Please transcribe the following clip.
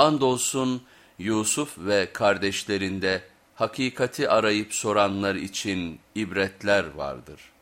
Andolsun Yusuf ve kardeşlerinde hakikati arayıp soranlar için ibretler vardır.''